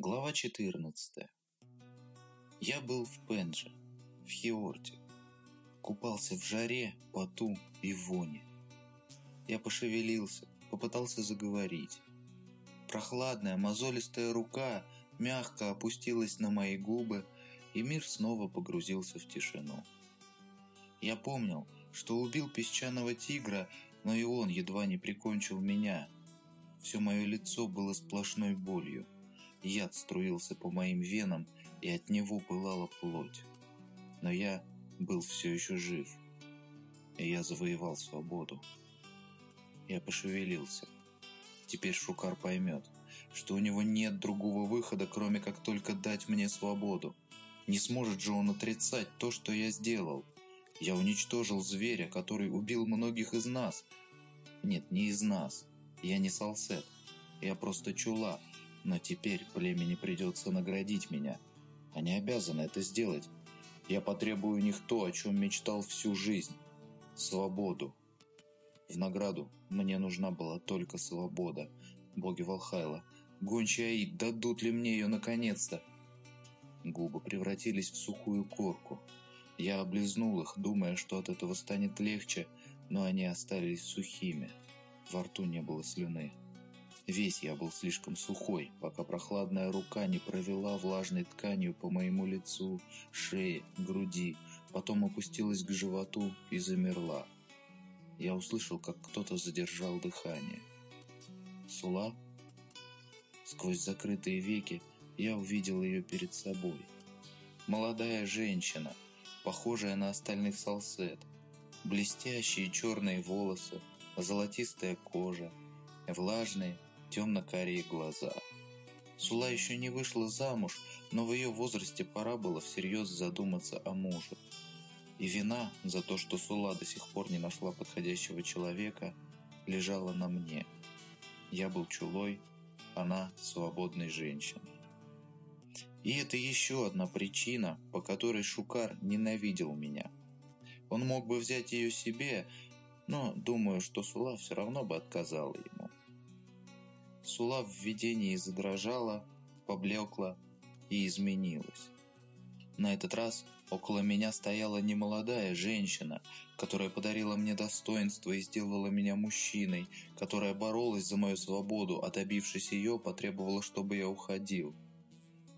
Глава 14. Я был в Пенже, в Хиорте. Купался в жаре, поту и воне. Я пошевелился, попытался заговорить. Прохладная, мозолистая рука мягко опустилась на мои губы, и мир снова погрузился в тишину. Я помнил, что убил песчаного тигра, но и он едва не прикончил меня. Все мое лицо было сплошной болью. Яд струился по моим венам, и от него пылала плоть. Но я был все еще жив, и я завоевал свободу. Я пошевелился. Теперь Шукар поймет, что у него нет другого выхода, кроме как только дать мне свободу. Не сможет же он отрицать то, что я сделал. Я уничтожил зверя, который убил многих из нас. Нет, не из нас. Я не Салсет. Я просто чула, но теперь племени придется наградить меня. Они обязаны это сделать. Я потребую у них то, о чем мечтал всю жизнь. Свободу. В награду мне нужна была только свобода. Боги Валхайла, гончий Аид, дадут ли мне ее наконец-то? Губы превратились в сухую корку. Я облизнул их, думая, что от этого станет легче, но они остались сухими. Во рту не было слюны. Весь я был слишком сухой, пока прохладная рука не провела влажной тканью по моему лицу, шее, груди, потом опустилась к животу и замерла. Я услышал, как кто-то задержал дыхание. Сула? Сквозь закрытые веки я увидел ее перед собой. Молодая женщина, похожая на остальных салсет. Блестящие черные волосы, золотистая кожа, влажные, темно-карие глаза. Сула еще не вышла замуж, но в ее возрасте пора было всерьез задуматься о муже. И вина за то, что Сула до сих пор не нашла подходящего человека, лежала на мне. Я был чулой, она свободной женщиной. И это еще одна причина, по которой Шукар ненавидел меня. Он мог бы взять ее себе, но думаю, что Сула все равно бы отказала ему. Сула в видении задрожала, поблекла и изменилась. На этот раз около меня стояла немолодая женщина, которая подарила мне достоинство и сделала меня мужчиной, которая боролась за мою свободу, а добившись ее, потребовала, чтобы я уходил.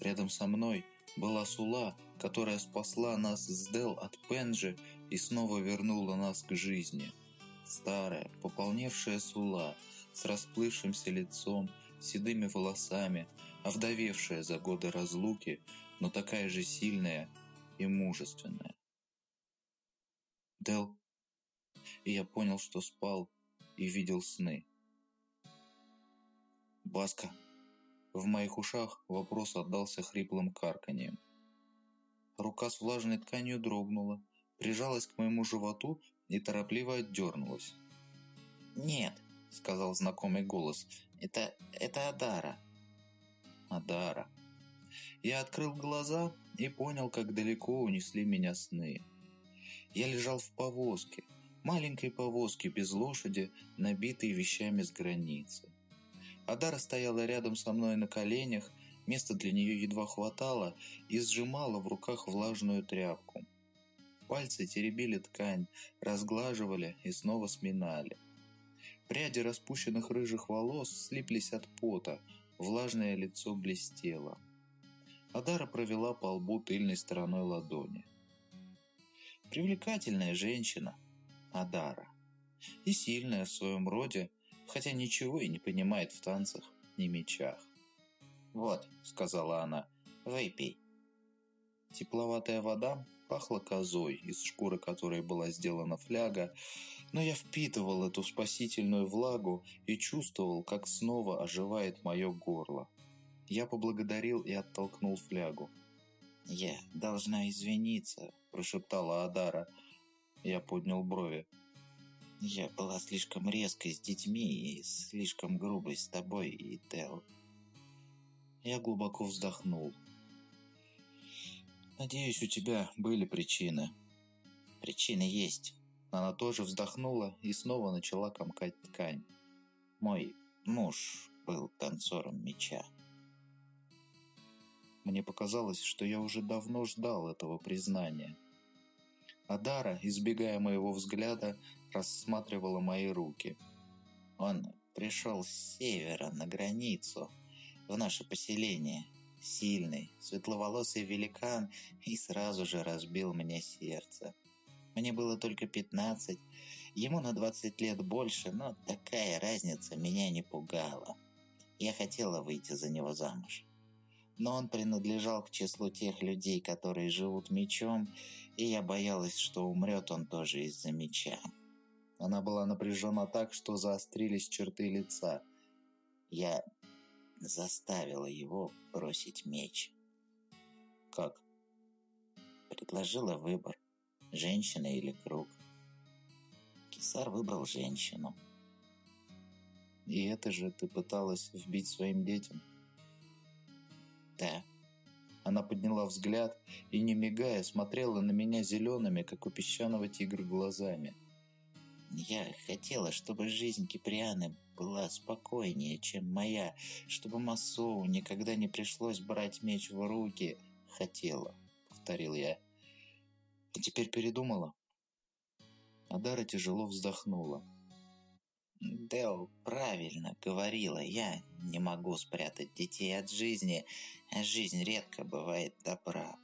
Рядом со мной была Сула, которая спасла нас с Дел от Пенджи и снова вернула нас к жизни. Старая, пополневшая Сула – с расплывшимся лицом, седыми волосами, овдовевшая за годы разлуки, но такая же сильная и мужественная. Дел. И я понял, что спал и видел сны. Баска. В моих ушах вопрос отдался хриплым карканьем. Рука с влажной тканью дрогнула, прижалась к моему животу и торопливо отдернулась. «Нет, сказал знакомый голос. «Это... это Адара». «Адара». Я открыл глаза и понял, как далеко унесли меня сны. Я лежал в повозке, маленькой повозке без лошади, набитой вещами с границы. Адара стояла рядом со мной на коленях, места для нее едва хватало, и сжимала в руках влажную тряпку. Пальцы теребили ткань, разглаживали и снова сминали. Пряди распущенных рыжих волос слиплись от пота, влажное лицо блестело. Адара провела по лбу тыльной стороной ладони. Привлекательная женщина, Адара. И сильная в своем роде, хотя ничего и не понимает в танцах, ни мечах. «Вот», — сказала она, — «выпей». Тепловатая вода пахла козой, из шкуры которой была сделана фляга, но я впитывал эту спасительную влагу и чувствовал, как снова оживает мое горло. Я поблагодарил и оттолкнул флягу. «Я должна извиниться», – прошептала Адара. Я поднял брови. «Я была слишком резкой с детьми и слишком грубой с тобой и Тел». Я глубоко вздохнул. Надеюсь, у тебя были причины. Причины есть. Она тоже вздохнула и снова начала комкать ткань. Мой муж был танцором меча. Мне показалось, что я уже давно ждал этого признания. Адара, избегая моего взгляда, рассматривала мои руки. Он пришел с севера на границу, в наше поселение. Сильный, светловолосый великан и сразу же разбил мне сердце. Мне было только пятнадцать, ему на двадцать лет больше, но такая разница меня не пугала. Я хотела выйти за него замуж. Но он принадлежал к числу тех людей, которые живут мечом, и я боялась, что умрет он тоже из-за меча. Она была напряжена так, что заострились черты лица. Я заставила его бросить меч. Как? Предложила выбор, женщина или круг. Кисар выбрал женщину. И это же ты пыталась вбить своим детям? Да. Она подняла взгляд и, не мигая, смотрела на меня зелеными, как у песчаного тигра, глазами. Я хотела, чтобы жизнь Киприаны была спокойнее, чем моя, чтобы Масоу никогда не пришлось брать меч в руки. Хотела, повторил я. И теперь передумала? Адара тяжело вздохнула. Дел правильно говорила, я не могу спрятать детей от жизни, а жизнь редко бывает добра.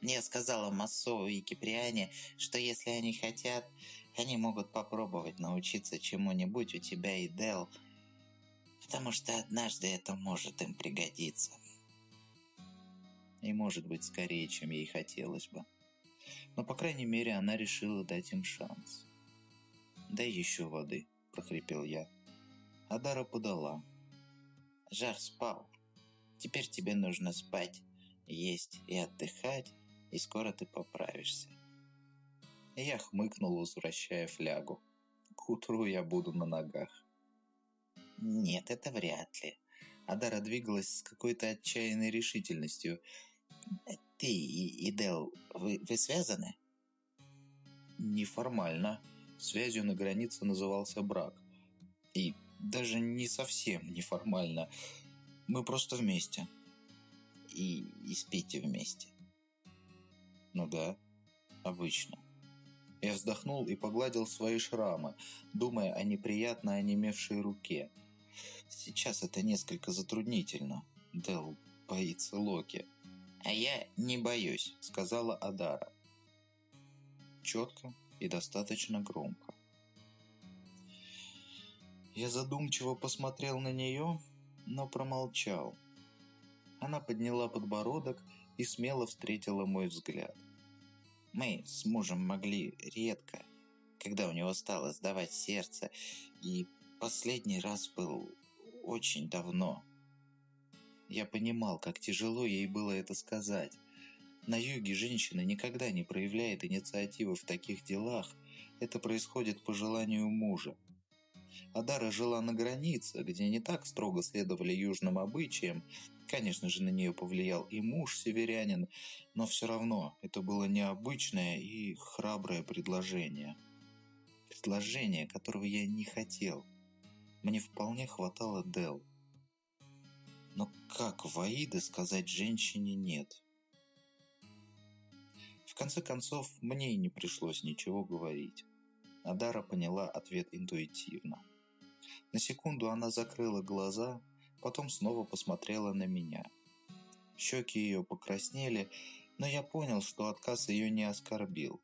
Я сказала Массову и Киприане, что если они хотят, они могут попробовать научиться чему-нибудь у тебя и Дел, потому что однажды это может им пригодиться. И может быть скорее, чем ей хотелось бы. Но, по крайней мере, она решила дать им шанс. «Дай еще воды», – прохрипел я. Адара подала. «Жар спал. Теперь тебе нужно спать, есть и отдыхать, и скоро ты поправишься». Я хмыкнул, возвращая флягу. К утру я буду на ногах. «Нет, это вряд ли». Адара двигалась с какой-то отчаянной решительностью. «Ты и Дел, вы, вы связаны?» «Неформально», Связью на границе назывался брак. И даже не совсем неформально. Мы просто вместе. И, и спите вместе. Ну да, обычно. Я вздохнул и погладил свои шрамы, думая о неприятно онемевшей руке. Сейчас это несколько затруднительно. Дел боится Локи. «А я не боюсь», — сказала Адара. Четко, и достаточно громко. Я задумчиво посмотрел на нее, но промолчал. Она подняла подбородок и смело встретила мой взгляд. Мы с мужем могли редко, когда у него стало сдавать сердце, и последний раз был очень давно. Я понимал, как тяжело ей было это сказать, на юге женщина никогда не проявляет инициативы в таких делах, это происходит по желанию мужа. Адара жила на границе, где не так строго следовали южным обычаям. Конечно же, на нее повлиял и муж северянин, но все равно это было необычное и храброе предложение. Предложение, которого я не хотел. Мне вполне хватало Дел. Но как в сказать женщине «нет»? В конце концов, мне и не пришлось ничего говорить. Адара поняла ответ интуитивно. На секунду она закрыла глаза, потом снова посмотрела на меня. Щеки ее покраснели, но я понял, что отказ ее не оскорбил.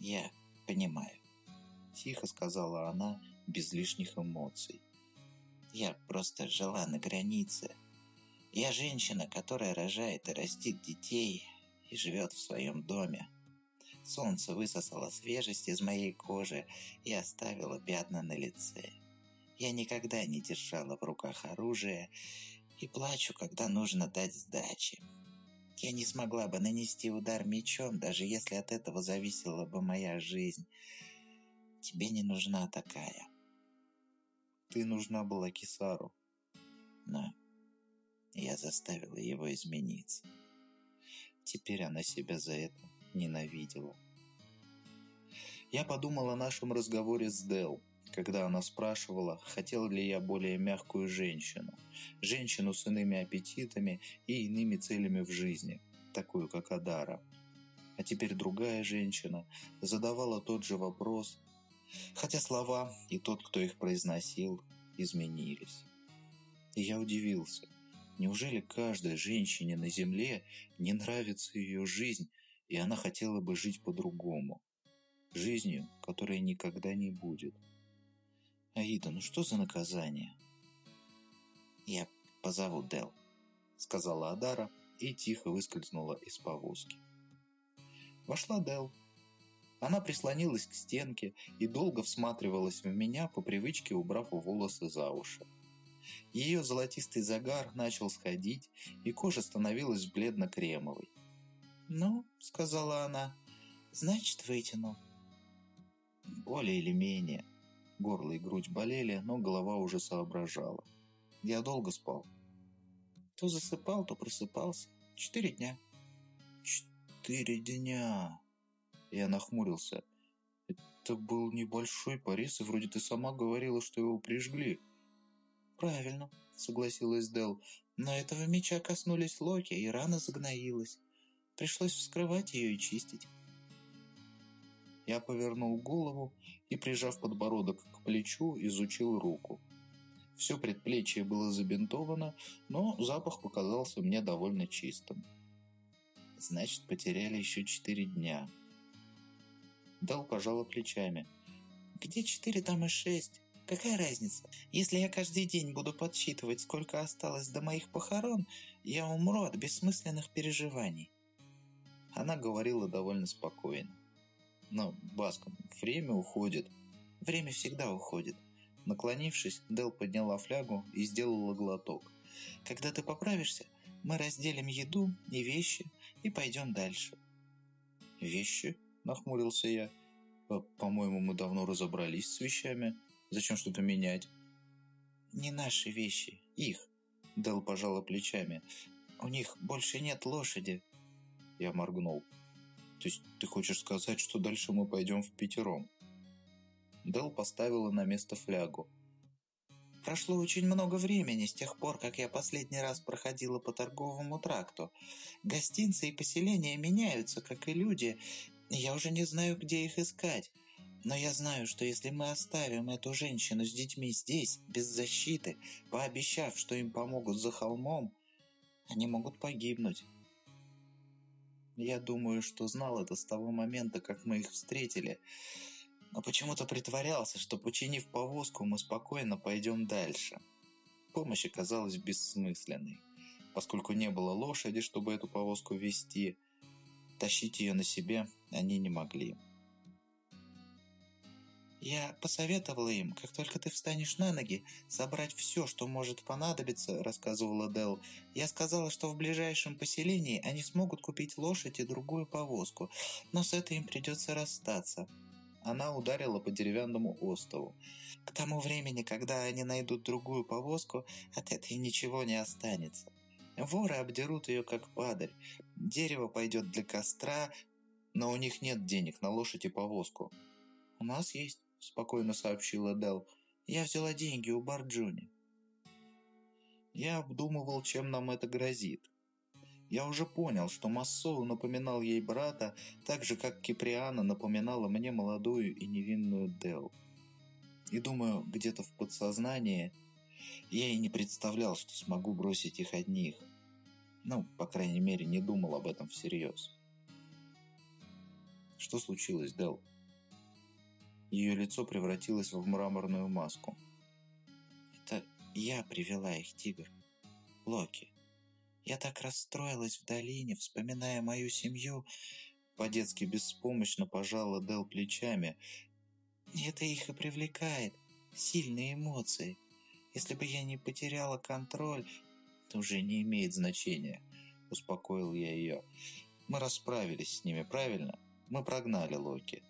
«Я понимаю», – тихо сказала она, без лишних эмоций. «Я просто жила на границе. Я женщина, которая рожает и растит детей, и живет в своем доме. Солнце высосало свежесть из моей кожи и оставило пятна на лице. Я никогда не держала в руках оружие и плачу, когда нужно дать сдачи. Я не смогла бы нанести удар мечом, даже если от этого зависела бы моя жизнь. Тебе не нужна такая. Ты нужна была Кисару. Но я заставила его измениться. Теперь она себя за это ненавидела. Я подумал о нашем разговоре с Дел, когда она спрашивала, хотел ли я более мягкую женщину, женщину с иными аппетитами и иными целями в жизни, такую как Адара. А теперь другая женщина задавала тот же вопрос, хотя слова и тот, кто их произносил, изменились. И я удивился. Неужели каждой женщине на земле не нравится ее жизнь, и она хотела бы жить по-другому? Жизнью, которая никогда не будет. Аида, ну что за наказание? Я позову Дел, сказала Адара и тихо выскользнула из повозки. Вошла Дел. Она прислонилась к стенке и долго всматривалась в меня, по привычке убрав волосы за уши. Ее золотистый загар начал сходить, и кожа становилась бледно-кремовой. «Ну», — сказала она, — «значит, вытяну». Более или менее. Горло и грудь болели, но голова уже соображала. Я долго спал. То засыпал, то просыпался. Четыре дня. Четыре дня. Я нахмурился. Это был небольшой порез, и вроде ты сама говорила, что его прижгли. Правильно, согласилась Дел. Но этого меча коснулись Локи, и рана загноилась. Пришлось вскрывать ее и чистить. Я повернул голову и, прижав подбородок к плечу, изучил руку. Все предплечье было забинтовано, но запах показался мне довольно чистым. Значит, потеряли еще четыре дня. Дал пожала плечами. Где четыре, там и шесть. Какая разница? Если я каждый день буду подсчитывать, сколько осталось до моих похорон, я умру от бессмысленных переживаний. Она говорила довольно спокойно. Но, Баском, время уходит. Время всегда уходит. Наклонившись, Дел подняла флягу и сделала глоток. Когда ты поправишься, мы разделим еду и вещи и пойдем дальше. Вещи? Нахмурился я. По-моему, мы давно разобрались с вещами. Зачем что-то менять? Не наши вещи, их. Дел пожала плечами. У них больше нет лошади. Я моргнул. То есть ты хочешь сказать, что дальше мы пойдем в пятером? Дел поставила на место флягу. Прошло очень много времени с тех пор, как я последний раз проходила по торговому тракту. Гостинцы и поселения меняются, как и люди. Я уже не знаю, где их искать. Но я знаю, что если мы оставим эту женщину с детьми здесь, без защиты, пообещав, что им помогут за холмом, они могут погибнуть. Я думаю, что знал это с того момента, как мы их встретили. Но почему-то притворялся, что, починив повозку, мы спокойно пойдем дальше. Помощь оказалась бессмысленной, поскольку не было лошади, чтобы эту повозку вести. Тащить ее на себе они не могли. «Я посоветовала им, как только ты встанешь на ноги, собрать все, что может понадобиться», — рассказывала Дел. «Я сказала, что в ближайшем поселении они смогут купить лошадь и другую повозку, но с этой им придется расстаться». Она ударила по деревянному остову. «К тому времени, когда они найдут другую повозку, от этой ничего не останется. Воры обдерут ее, как падаль. Дерево пойдет для костра, но у них нет денег на лошадь и повозку». «У нас есть» спокойно сообщила Дел. «Я взяла деньги у Барджуни». Я обдумывал, чем нам это грозит. Я уже понял, что Массоу напоминал ей брата, так же, как Киприана напоминала мне молодую и невинную Дел. И думаю, где-то в подсознании я и не представлял, что смогу бросить их одних. Ну, по крайней мере, не думал об этом всерьез. Что случилось, Дел? Ее лицо превратилось в мраморную маску. «Это я привела их, тигр. Локи. Я так расстроилась в долине, вспоминая мою семью». По-детски беспомощно пожала Дел плечами. «Это их и привлекает. Сильные эмоции. Если бы я не потеряла контроль, это уже не имеет значения», — успокоил я ее. «Мы расправились с ними, правильно? Мы прогнали Локи».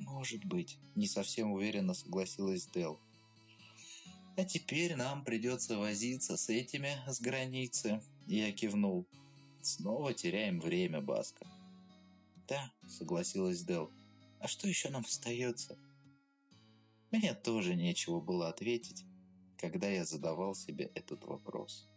«Может быть», — не совсем уверенно согласилась Дел. «А теперь нам придется возиться с этими с границы», — я кивнул. «Снова теряем время, Баска». «Да», — согласилась Дел. «А что еще нам остается?» Мне тоже нечего было ответить, когда я задавал себе этот вопрос.